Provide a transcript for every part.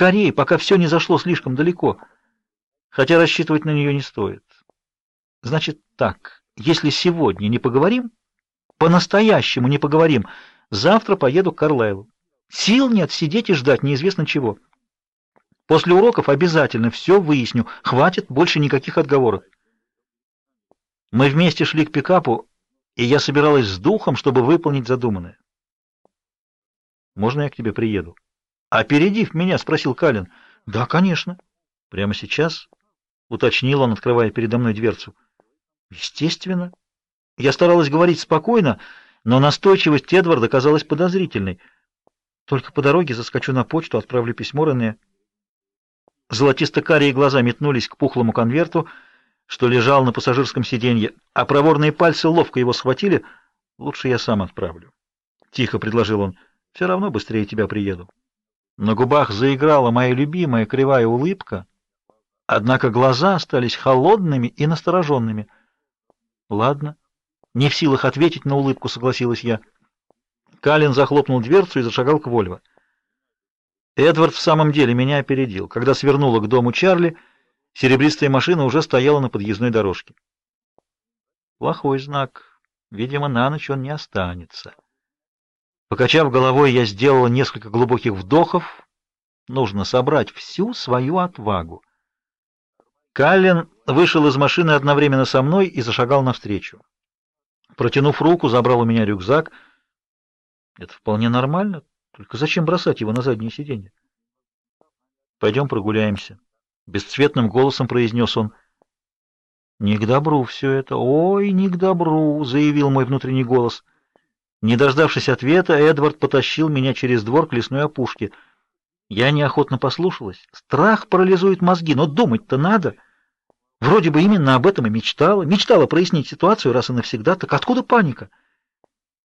Скорее, пока все не зашло слишком далеко. Хотя рассчитывать на нее не стоит. Значит так, если сегодня не поговорим, по-настоящему не поговорим, завтра поеду к Карлайлу. Сил нет сидеть и ждать неизвестно чего. После уроков обязательно все выясню. Хватит больше никаких отговоров. Мы вместе шли к пикапу, и я собиралась с духом, чтобы выполнить задуманное. Можно я к тебе приеду? Опередив меня, спросил Калин. Да, конечно. Прямо сейчас, уточнил он, открывая передо мной дверцу. Естественно. Я старалась говорить спокойно, но настойчивость Эдварда казалась подозрительной. Только по дороге заскочу на почту, отправлю письмо Рене. Золотисто-карие глаза метнулись к пухлому конверту, что лежал на пассажирском сиденье, а проворные пальцы ловко его схватили. Лучше я сам отправлю. Тихо предложил он. Все равно быстрее тебя приеду. На губах заиграла моя любимая кривая улыбка, однако глаза остались холодными и настороженными. Ладно, не в силах ответить на улыбку, согласилась я. Калин захлопнул дверцу и зашагал к Вольво. Эдвард в самом деле меня опередил. Когда свернула к дому Чарли, Серебристая машина уже стояла на подъездной дорожке. Плохой знак. Видимо, на ночь он не останется. Покачав головой, я сделала несколько глубоких вдохов. Нужно собрать всю свою отвагу. Каллен вышел из машины одновременно со мной и зашагал навстречу. Протянув руку, забрал у меня рюкзак. Это вполне нормально, только зачем бросать его на заднее сиденье? Пойдем прогуляемся бесцветным голосом произнес он. Не к добру все это. Ой, не к добру, заявил мой внутренний голос. Не дождавшись ответа, Эдвард потащил меня через двор к лесной опушке. Я неохотно послушалась. Страх парализует мозги, но думать-то надо. Вроде бы именно об этом и мечтала, мечтала прояснить ситуацию раз и навсегда. Так откуда паника?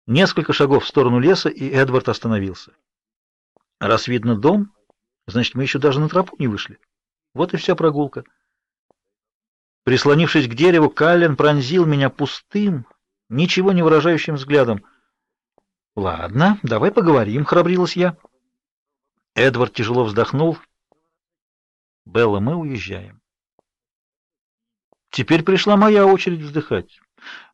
Несколько шагов в сторону леса, и Эдвард остановился. Раз видно дом, значит, мы еще даже на тропу не вышли. Вот и вся прогулка. Прислонившись к дереву, Каллен пронзил меня пустым, ничего не выражающим взглядом. Ладно, давай поговорим, храбрилась я. Эдвард тяжело вздохнул. Белла, мы уезжаем. Теперь пришла моя очередь вздыхать.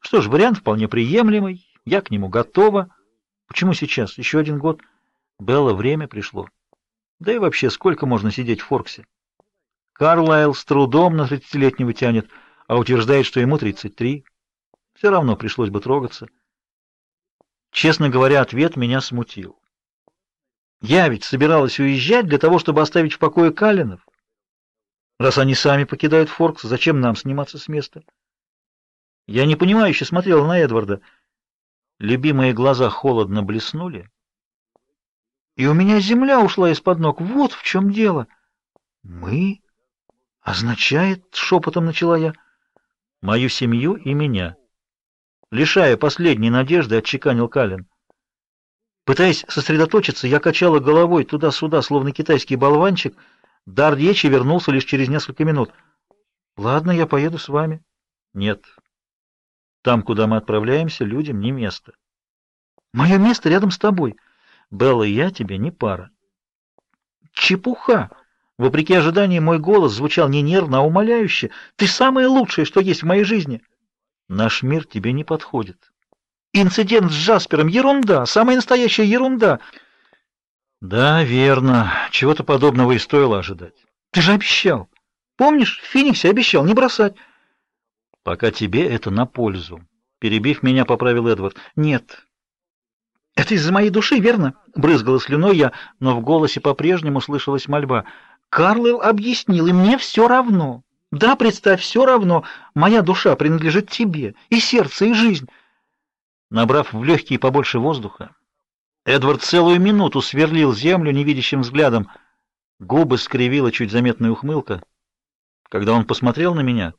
Что ж, вариант вполне приемлемый. Я к нему готова. Почему сейчас? Еще один год. Белла, время пришло. Да и вообще, сколько можно сидеть в Форксе? Карлайл с трудом на тридцатилетнего тянет, а утверждает, что ему 33. Все равно пришлось бы трогаться. Честно говоря, ответ меня смутил. Я ведь собиралась уезжать для того, чтобы оставить в покое Калинов. Раз они сами покидают Форкс, зачем нам сниматься с места? Я не непонимающе смотрела на Эдварда. Любимые глаза холодно блеснули, и у меня земля ушла из-под ног. Вот в чем дело. Мы означает, шепотом начала я, мою семью и меня. Лишая последней надежды, отчеканил Калин. Пытаясь сосредоточиться, я качала головой туда-сюда, словно китайский болванчик. Дар речи вернулся лишь через несколько минут. Ладно, я поеду с вами. Нет. Там, куда мы отправляемся, людям не место. Мое место рядом с тобой. Белла и я тебе не пара. Чепуха. Вопреки ожиданиям, мой голос звучал не нервно, а умоляюще. «Ты самое лучшее, что есть в моей жизни!» «Наш мир тебе не подходит». «Инцидент с Джаспером — ерунда, самая настоящая ерунда!» «Да, верно. Чего-то подобного и стоило ожидать». «Ты же обещал. Помнишь, в Фениксе обещал не бросать». «Пока тебе это на пользу». Перебив меня, поправил Эдвард. «Нет, это из-за моей души, верно? Брызгала слюной я, но в голосе по-прежнему слышалась мольба. Карлайл объяснил, и мне все равно. Да, представь, все равно. Моя душа принадлежит тебе, и сердце, и жизнь. Набрав в легкие побольше воздуха, Эдвард целую минуту сверлил землю невидящим взглядом. Губы скривила чуть заметная ухмылка. Когда он посмотрел на меня,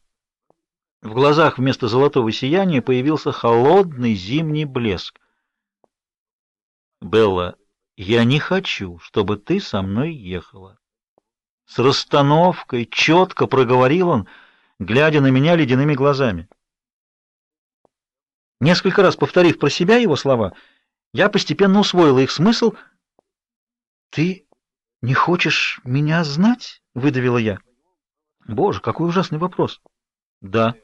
в глазах вместо золотого сияния появился холодный зимний блеск. Белла, я не хочу, чтобы ты со мной ехала. С расстановкой четко проговорил он, глядя на меня ледяными глазами. Несколько раз повторив про себя его слова, я постепенно усвоила их смысл. Ты «Не хочешь меня знать?» — выдавила я. «Боже, какой ужасный вопрос!» «Да»,